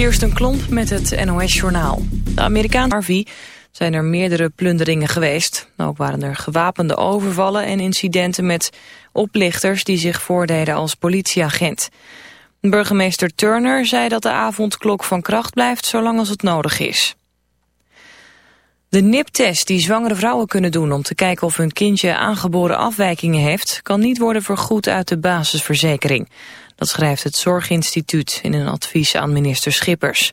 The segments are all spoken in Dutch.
Kirsten Klomp met het NOS-journaal. De Amerikaanse Harvey zijn er meerdere plunderingen geweest. Ook waren er gewapende overvallen en incidenten met oplichters... die zich voordeden als politieagent. Burgemeester Turner zei dat de avondklok van kracht blijft... zolang als het nodig is. De NIP-test die zwangere vrouwen kunnen doen om te kijken of hun kindje aangeboren afwijkingen heeft, kan niet worden vergoed uit de basisverzekering. Dat schrijft het Zorginstituut in een advies aan minister Schippers.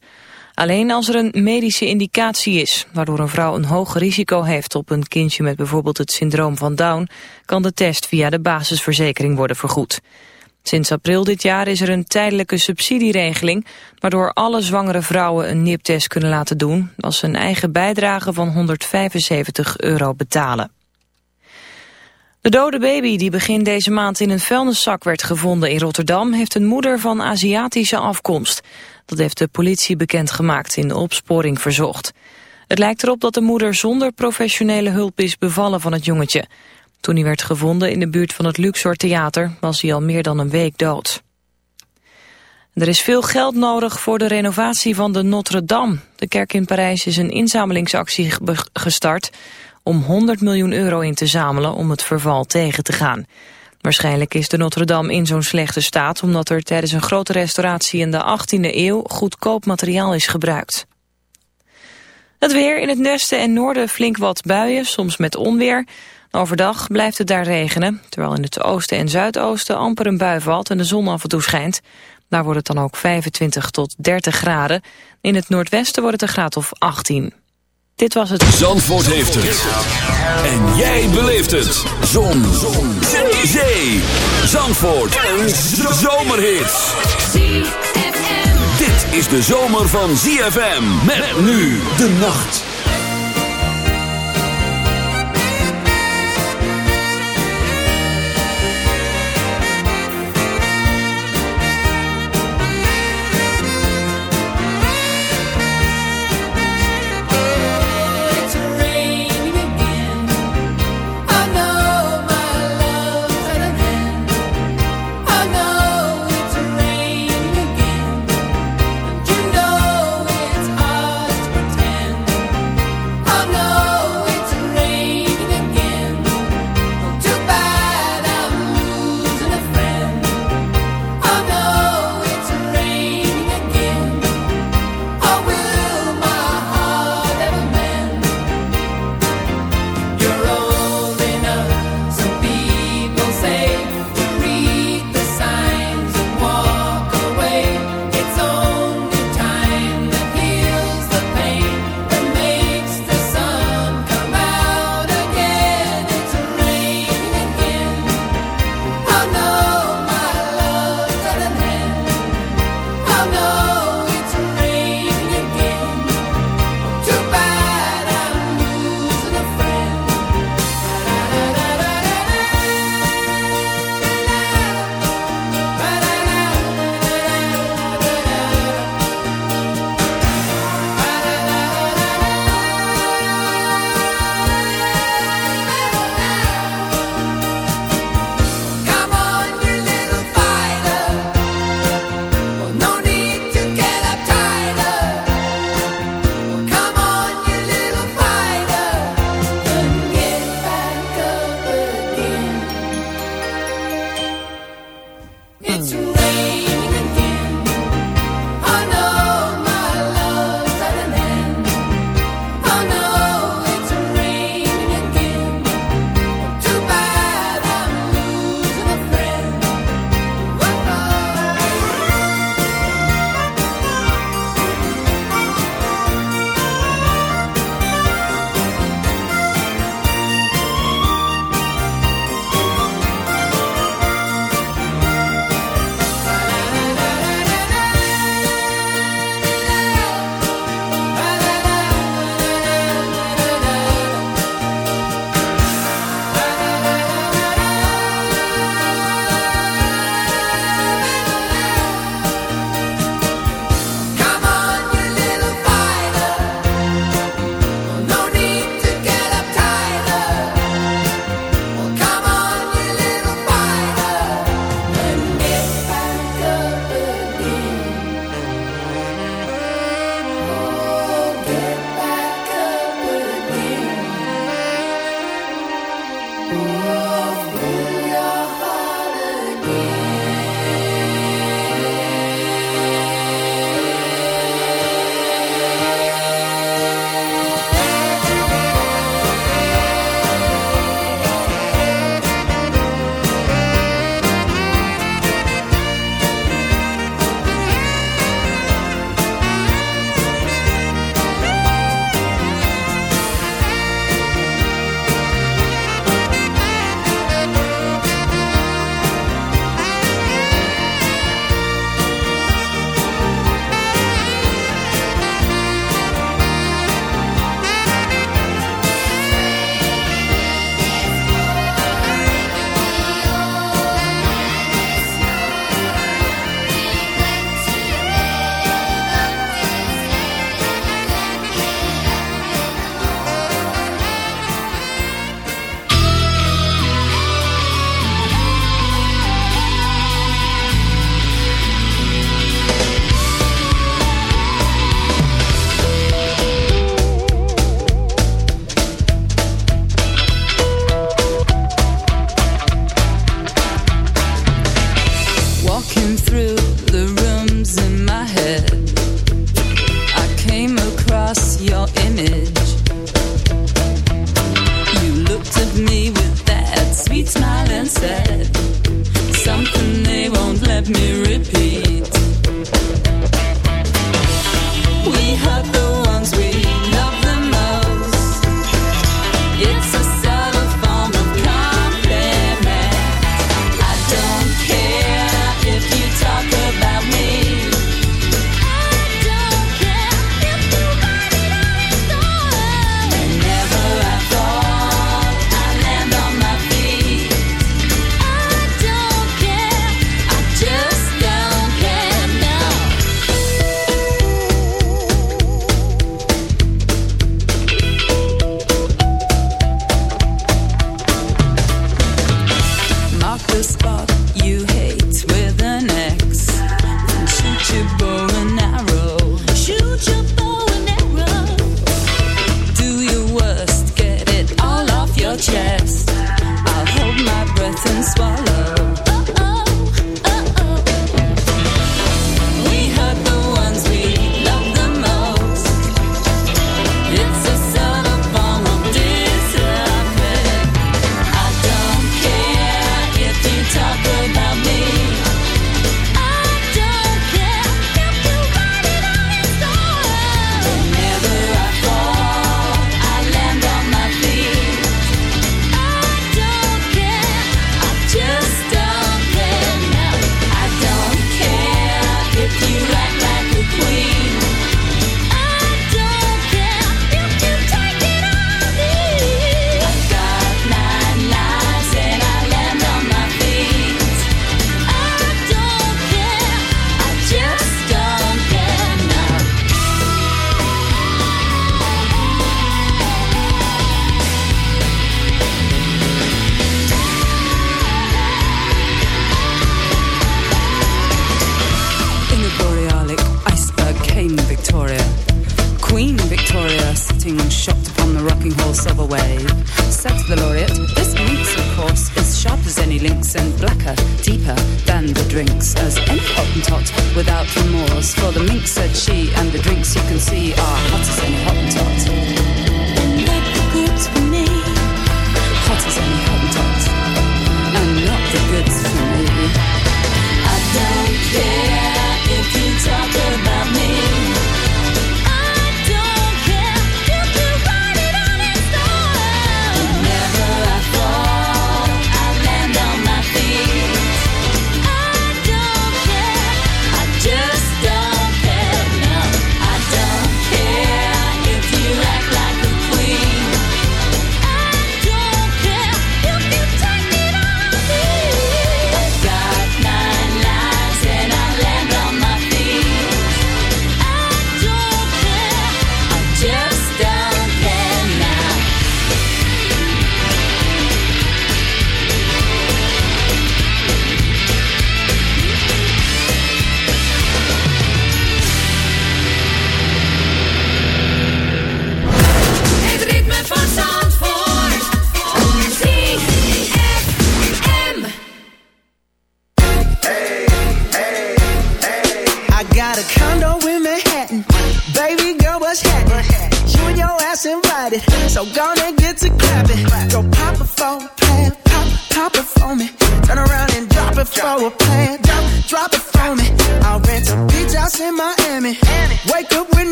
Alleen als er een medische indicatie is, waardoor een vrouw een hoog risico heeft op een kindje met bijvoorbeeld het syndroom van Down, kan de test via de basisverzekering worden vergoed. Sinds april dit jaar is er een tijdelijke subsidieregeling... waardoor alle zwangere vrouwen een NIPTest kunnen laten doen... als ze een eigen bijdrage van 175 euro betalen. De dode baby die begin deze maand in een vuilniszak werd gevonden in Rotterdam... heeft een moeder van Aziatische afkomst. Dat heeft de politie bekendgemaakt in de opsporing verzocht. Het lijkt erop dat de moeder zonder professionele hulp is bevallen van het jongetje... Toen hij werd gevonden in de buurt van het Luxor Theater was hij al meer dan een week dood. Er is veel geld nodig voor de renovatie van de Notre-Dame. De kerk in Parijs is een inzamelingsactie gestart om 100 miljoen euro in te zamelen om het verval tegen te gaan. Waarschijnlijk is de Notre-Dame in zo'n slechte staat omdat er tijdens een grote restauratie in de 18e eeuw goedkoop materiaal is gebruikt. Het weer in het westen en noorden flink wat buien, soms met onweer. Overdag blijft het daar regenen, terwijl in het oosten en zuidoosten amper een bui valt en de zon af en toe schijnt. Daar wordt het dan ook 25 tot 30 graden. In het noordwesten wordt het een graad of 18. Dit was het... Zandvoort heeft het. En jij beleeft het. Zon. zon. Zee. Zandvoort. Een zomerhit. Dit is de zomer van ZFM. Met nu de nacht.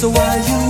So why you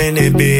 pretend it, be